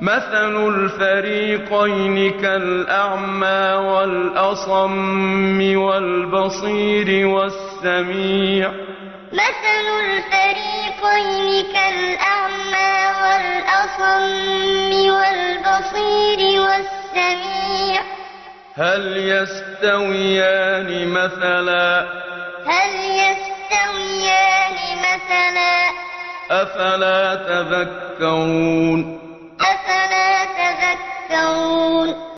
مَثَلُ الْفَرِيقَيْنِ كَالْأَعْمَىٰ وَالْأَصَمِّ وَالْبَصِيرِ وَالسَّمِيعِ مَثَلُ الْفَرِيقَيْنِ كَالْأَعْمَىٰ وَالْأَصَمِّ وَالْبَصِيرِ وَالسَّمِيعِ ۚ هَلْ يَسْتَوِيَانِ مَثَلًا ۚ أَفَلَا تَذَكَّرُونَ يفترون